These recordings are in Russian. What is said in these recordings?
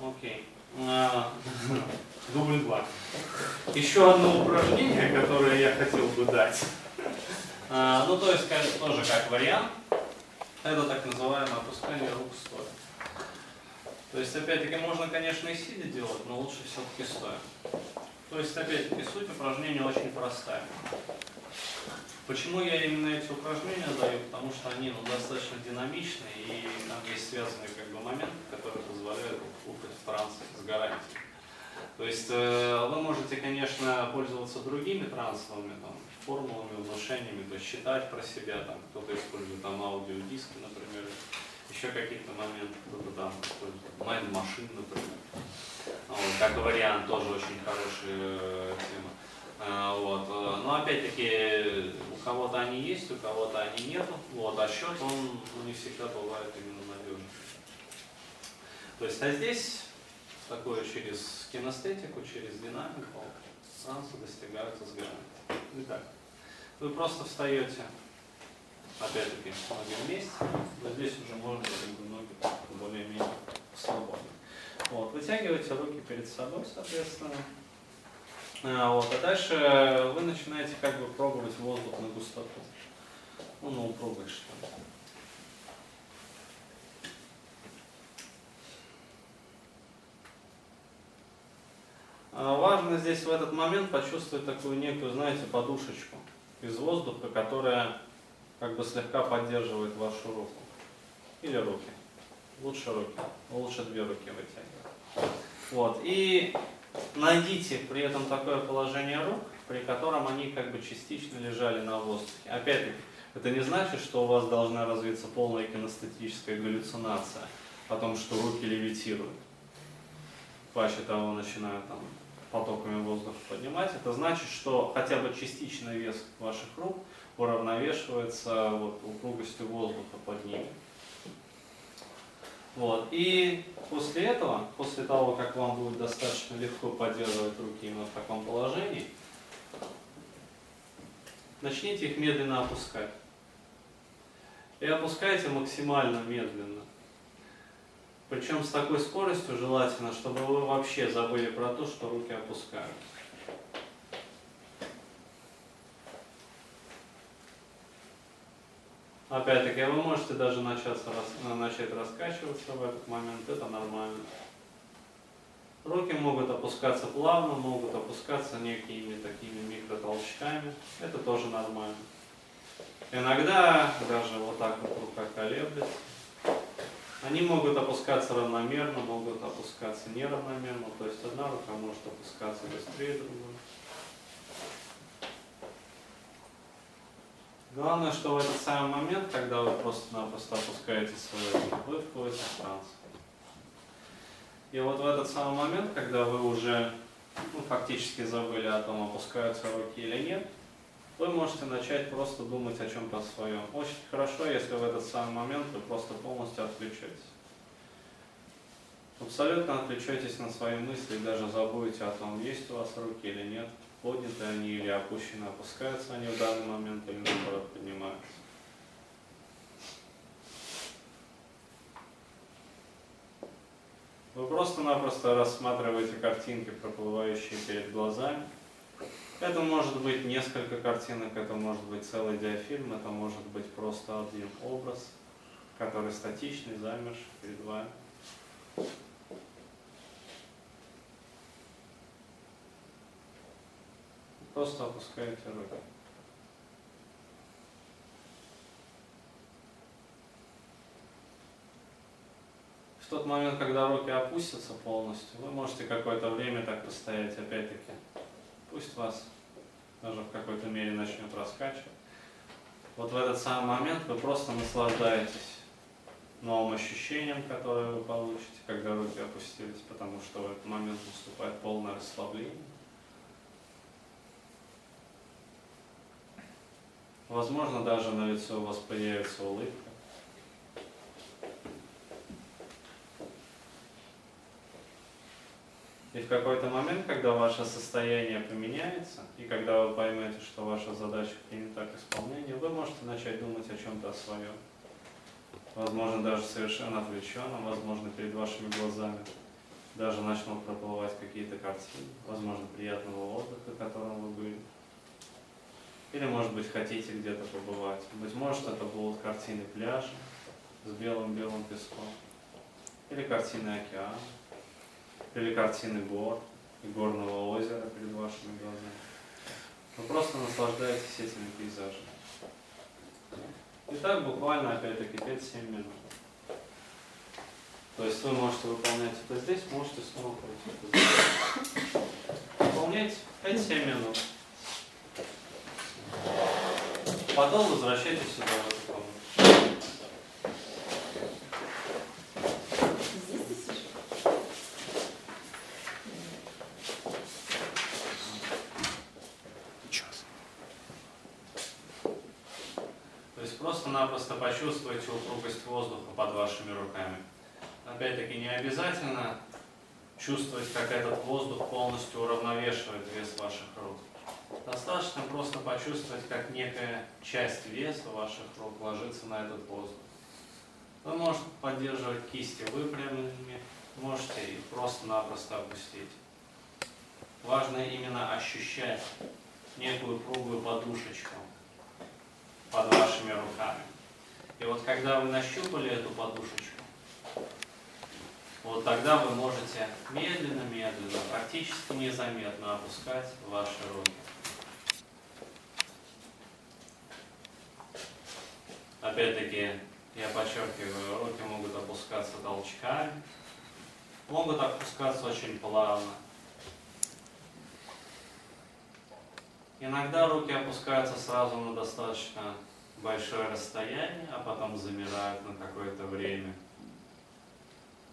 Окей. А, Дубль два. Еще одно упражнение, которое я хотел бы дать. А, Ну, то есть, конечно, тоже как вариант. Это так называемое опускание рук стоя. То есть, опять-таки, можно, конечно, и сидя делать, но лучше все-таки стоя. То есть, опять-таки, суть упражнения очень простая. Почему я именно эти упражнения даю? Потому что они ну, достаточно динамичные и там есть связанные как бы, моменты, которые позволяют впутать в транс с гарантией. То есть э, вы можете, конечно, пользоваться другими трансовыми там, формулами, внушениями, то есть считать про себя, там кто-то использует там аудиодиски, например, еще какие-то моменты, кто-то там использует mind машин, например. Вот, как вариант, тоже очень хорошая э, тема. А, Вот. э, Но опять-таки у кого-то они есть, у кого-то они нету. Вот. А счет он ну, не всегда бывает именно надежным. То есть, а здесь такое через кинестетику, через динамику трансы достигаются с. Итак, вы просто встаете, опять-таки, ноги вместе, но здесь уже можно ноги более-менее свободны. Вот, вытягиваете руки перед собой, соответственно. А, Вот, а дальше вы начинаете как бы пробовать воздух на густоту. Ну, что ли. А Важно здесь в этот момент почувствовать такую некую, знаете, подушечку из воздуха, которая как бы слегка поддерживает вашу руку. Или руки. Лучше руки. Лучше две руки вытягивать. Вот. И найдите при этом такое положение рук, при котором они как бы частично лежали на воздухе. Опять-таки, это не значит, что у вас должна развиться полная кинестетическая галлюцинация о том, что руки левитируют. Паче того начинают там потоками воздуха поднимать. Это значит, что хотя бы частичный вес ваших рук уравновешивается вот, упругостью воздуха под ними. Вот. И после этого, после того, как вам будет достаточно легко поддерживать руки именно в таком положении, начните их медленно опускать. И опускайте максимально медленно. Причем с такой скоростью желательно, чтобы вы вообще забыли про то, что руки опускаются. Опять-таки, вы можете даже начаться, начать раскачиваться в этот момент, это нормально. Руки могут опускаться плавно, могут опускаться некими такими микротолчками, это тоже нормально. Иногда даже вот так вот рука колеблется. Они могут опускаться равномерно, могут опускаться неравномерно, то есть одна рука может опускаться быстрее другой. Главное, что в этот самый момент, когда вы просто-напросто опускаете вы входите в транс. И вот в этот самый момент, когда вы уже ну, фактически забыли о том, опускаются руки или нет, вы можете начать просто думать о чем-то своем. Очень хорошо, если в этот самый момент вы просто полностью отключаетесь. Абсолютно отвлечетесь на свои мысли и даже забудете о том, есть у вас руки или нет, подняты они или опущены, опускаются они в данный момент или наоборот поднимаются. Вы просто-напросто рассматриваете картинки, проплывающие перед глазами. Это может быть несколько картинок, это может быть целый диафильм, это может быть просто один образ, который статичный, замерший перед вами. Просто опускаете руки. В тот момент, когда руки опустятся полностью, вы можете какое-то время так постоять, опять-таки. Пусть вас даже в какой-то мере начнет раскачивать. Вот в этот самый момент вы просто наслаждаетесь новым ощущением, которое вы получите, когда руки опустились, потому что в этот момент наступает полное расслабление. Возможно, даже на лице у вас появится улыбка. И в какой-то момент, когда ваше состояние поменяется, и когда вы поймете, что ваша задача принята к исполнению, вы можете начать думать о чем-то о своем. Возможно, даже совершенно отвлеченном, возможно, перед вашими глазами даже начнут проплывать какие-то картины, возможно, приятного отдыха, которым вы были. Или, может быть, хотите где-то побывать. Быть может, это будут картины пляжа с белым-белым песком. Или картины океана. Или картины гор и горного озера перед вашими глазами. Вы просто наслаждаетесь этими пейзажами. Итак, буквально опять-таки 5-7 минут. То есть вы можете выполнять это здесь, можете снова пройти Выполнять 5-7 минут. Потом возвращайтесь сюда, в эту комнату. То есть просто-напросто почувствуйте упругость воздуха под вашими руками. Опять-таки не обязательно чувствовать, как этот воздух полностью уравновешивает вес ваших рук. Достаточно просто почувствовать, как некая часть веса ваших рук ложится на этот воздух. Вы можете поддерживать кисти выпрямленными, можете их просто-напросто опустить. Важно именно ощущать некую круглую подушечку под вашими руками. И вот когда вы нащупали эту подушечку, вот тогда вы можете медленно-медленно, практически незаметно опускать ваши руки. Опять-таки, я подчеркиваю, руки могут опускаться толчками, могут опускаться очень плавно. Иногда руки опускаются сразу на достаточно большое расстояние, а потом замирают на какое-то время.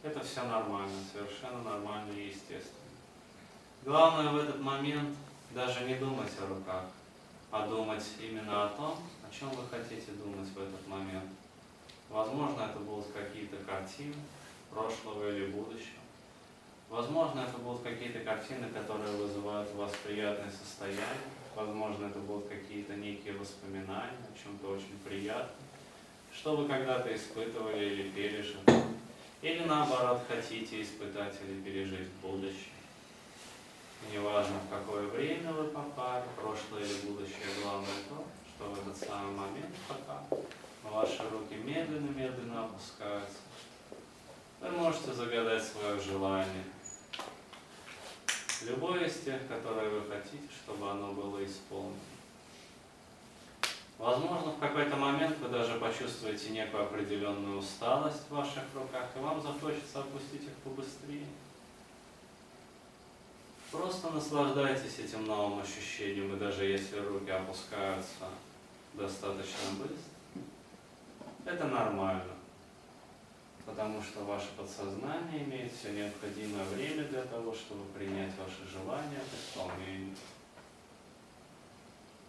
Это все нормально, совершенно нормально и естественно. Главное в этот момент даже не думать о руках, а думать именно о том, о чем вы хотите думать в этот момент. Возможно, это будут какие-то картины прошлого или будущего. Возможно, это будут какие-то картины, которые вызывают у вас приятное состояние. Возможно, это будут какие-то некие воспоминания о чем-то очень приятном, что вы когда-то испытывали или пережили. Или наоборот, хотите испытать или пережить в будущем. Неважно, в какое время вы попали, прошлое или будущее, главное то, что в этот самый момент пока ваши руки медленно-медленно опускаются. Вы можете загадать свое желание. Любое из тех, которые вы хотите, чтобы оно было исполнено. Возможно, в какой-то момент вы даже почувствуете некую определенную усталость в ваших руках, и вам захочется опустить их побыстрее. Просто наслаждайтесь этим новым ощущением, и даже если руки опускаются достаточно быстро, это нормально, потому что ваше подсознание имеет все необходимое время для того, чтобы принять ваши желания к исполнению.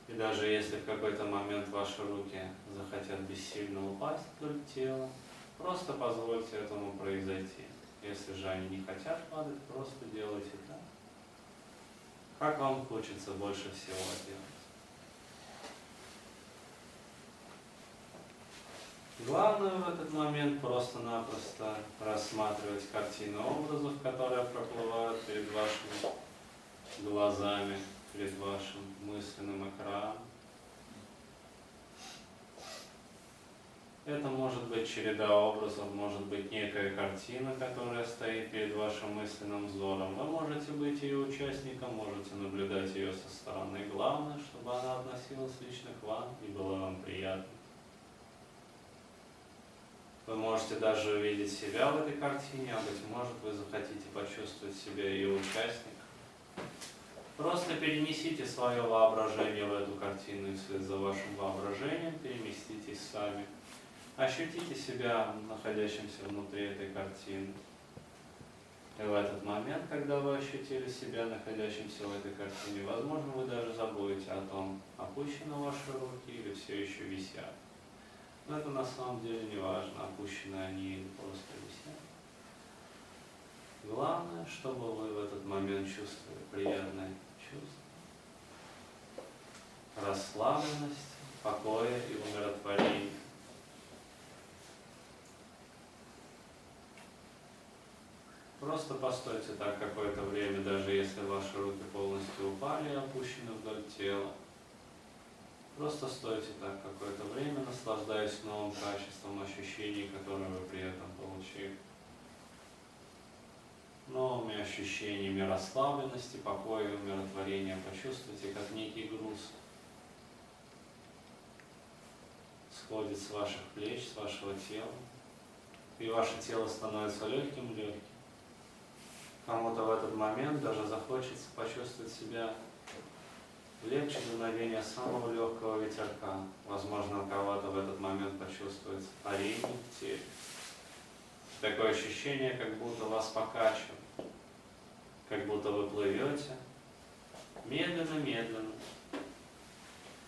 И даже если в какой-то момент ваши руки захотят бессильно упасть вдоль тела, просто позвольте этому произойти. Если же они не хотят падать, просто делайте так. Как вам хочется больше всего делать. Главное в этот момент просто-напросто рассматривать картину образов, которые проплывают перед вашими глазами перед вашим мысленным экраном. Это может быть череда образов, может быть некая картина, которая стоит перед вашим мысленным взором. Вы можете быть ее участником, можете наблюдать ее со стороны. Главное, чтобы она относилась лично к вам и была вам приятна. Вы можете даже увидеть себя в этой картине, а быть может вы захотите почувствовать себя ее участником. Просто перенесите свое воображение в эту картину и вслед за вашим воображением переместитесь сами. Ощутите себя находящимся внутри этой картины. И в этот момент, когда вы ощутили себя находящимся в этой картине, возможно, вы даже забудете о том, опущены ваши руки или все еще висят. Но это на самом деле не важно, опущены они или просто висят. Главное, чтобы вы в этот момент чувствовали приятное чувств, расслабленности, покоя и умиротворения. Просто постойте так какое-то время, даже если ваши руки полностью упали и опущены вдоль тела. Просто стойте так какое-то время, наслаждаясь новым качеством ощущений, которые вы при этом получили. Новыми ощущениями расслабленности, покоя, умиротворения почувствуйте, как некий груз сходит с ваших плеч, с вашего тела, и ваше тело становится легким-легким. Кому-то в этот момент даже захочется почувствовать себя легче дуновения самого легкого ветерка. Возможно, у кого-то в этот момент почувствуется парение в теле. Такое ощущение, как будто вас покачивает, как будто вы плывете медленно-медленно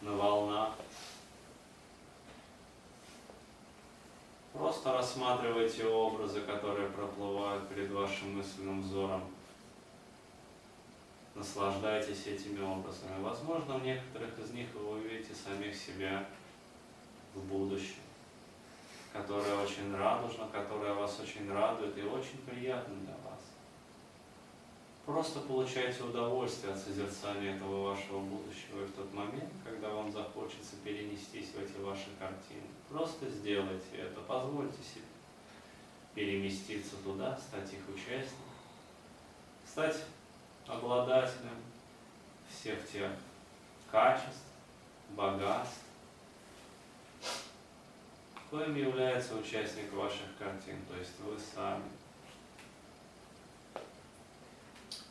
на волнах. Просто рассматривайте образы, которые проплывают перед вашим мысленным взором. Наслаждайтесь этими образами. Возможно, в некоторых из них вы увидите самих себя в будущем, которое очень радужно, которое вас очень радует и очень приятно для вас. Просто получайте удовольствие от созерцания этого вашего будущего и в тот момент, когда вам захочется перенестись в эти ваши картины. Просто сделайте это, позвольте себе переместиться туда, стать их участником, стать обладателем всех тех качеств, богатств, коим является участник ваших картин, то есть вы сами.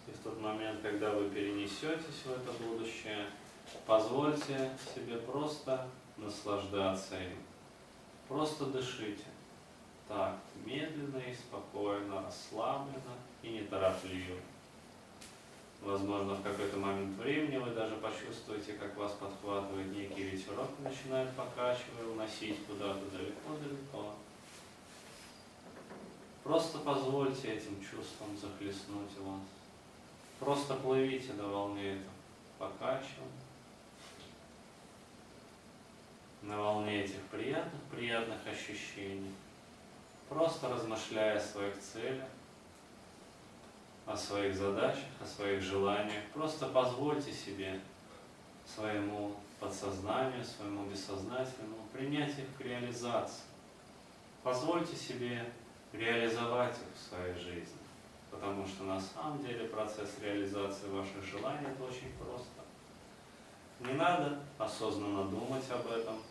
И в тот момент, когда вы перенесетесь в это будущее, позвольте себе просто наслаждаться им. Просто дышите. Так, медленно и спокойно, расслабленно и неторопливо. Возможно, в какой-то момент времени вы даже почувствуете, как вас подхватывает некий ветерок начинает покачивая, уносить куда-то далеко-далеко. Просто позвольте этим чувствам захлестнуть вас. Просто плывите на волне этого покачивания. На волне этих приятных, приятных ощущений. Просто размышляя о своих целях, о своих задачах, о своих желаниях. Просто позвольте себе, своему подсознанию, своему бессознательному, принять их к реализации. Позвольте себе реализовать их в своей жизни. Потому что на самом деле процесс реализации ваших желаний это очень просто. Не надо осознанно думать об этом,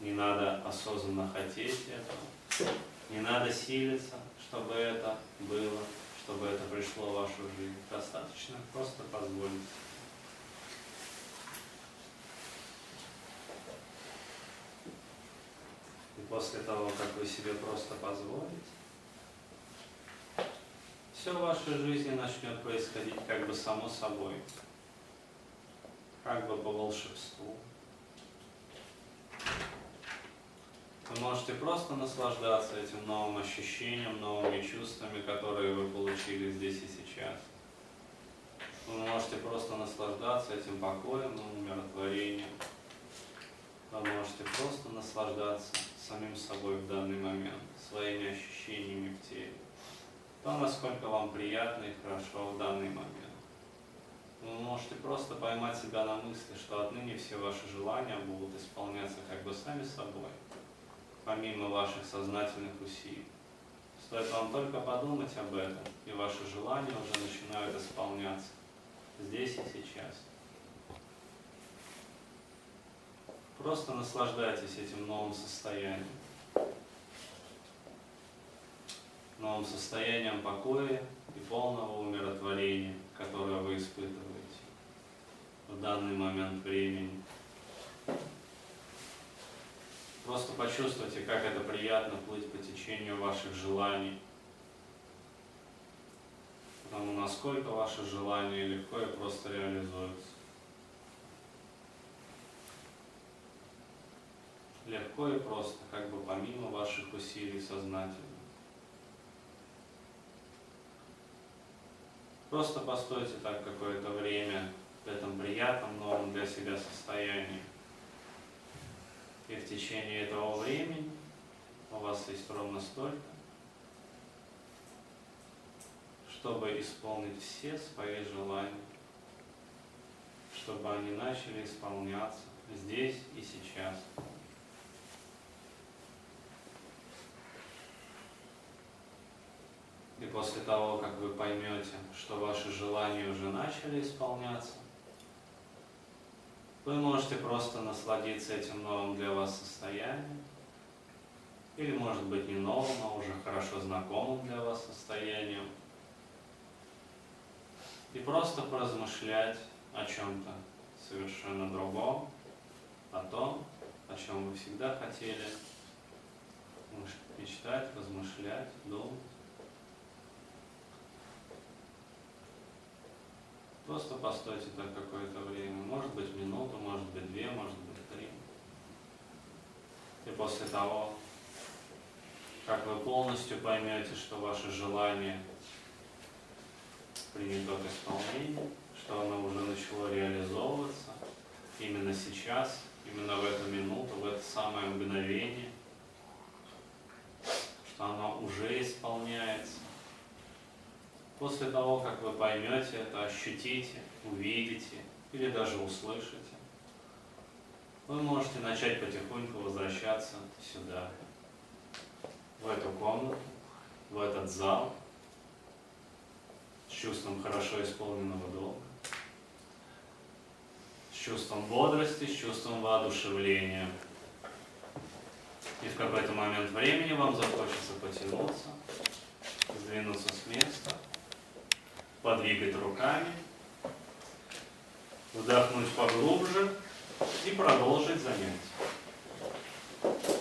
не надо осознанно хотеть этого, не надо силиться, чтобы это было, чтобы это пришло в вашу жизнь. Достаточно просто позволить. И после того, как вы себе просто позволите, все в вашей жизни начнет происходить как бы само собой, как бы по волшебству. Вы можете просто наслаждаться этим новым ощущением, новыми чувствами, которые вы получили здесь и сейчас. Вы можете просто наслаждаться этим покоем, умиротворением. Вы можете просто наслаждаться самим собой в данный момент, своими ощущениями в теле то, насколько вам приятно и хорошо в данный момент. Вы можете просто поймать себя на мысли, что отныне все ваши желания будут исполняться как бы сами собой, помимо ваших сознательных усилий. Стоит вам только подумать об этом, и ваши желания уже начинают исполняться здесь и сейчас. Просто наслаждайтесь этим новым состоянием новым состоянием покоя и полного умиротворения, которое вы испытываете в данный момент времени. Просто почувствуйте, как это приятно плыть по течению ваших желаний. Потому насколько ваши желания легко и просто реализуются. Легко и просто, как бы помимо ваших усилий сознательно. Просто постойте так какое-то время в этом приятном, новом для себя состоянии. И в течение этого времени у вас есть ровно столько, чтобы исполнить все свои желания, чтобы они начали исполняться здесь и сейчас. И после того, как вы поймете, что ваши желания уже начали исполняться, вы можете просто насладиться этим новым для вас состоянием, или может быть не новым, а уже хорошо знакомым для вас состоянием, и просто поразмышлять о чем-то совершенно другом, о том, о чем вы всегда хотели мечтать, размышлять, думать. Просто постойте так какое-то время, может быть минуту, может быть две, может быть три. И после того, как вы полностью поймете, что ваше желание принято к исполнению, что оно уже начало реализовываться именно сейчас, именно в эту минуту, в это самое мгновение, что оно уже исполняется. После того, как вы поймете это, ощутите, увидите или даже услышите, вы можете начать потихоньку возвращаться сюда, в эту комнату, в этот зал, с чувством хорошо исполненного долга, с чувством бодрости, с чувством воодушевления. И в какой-то момент времени вам захочется потянуться, сдвинуться с места, подвигать руками, вдохнуть поглубже и продолжить занятие.